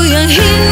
aku yang hilang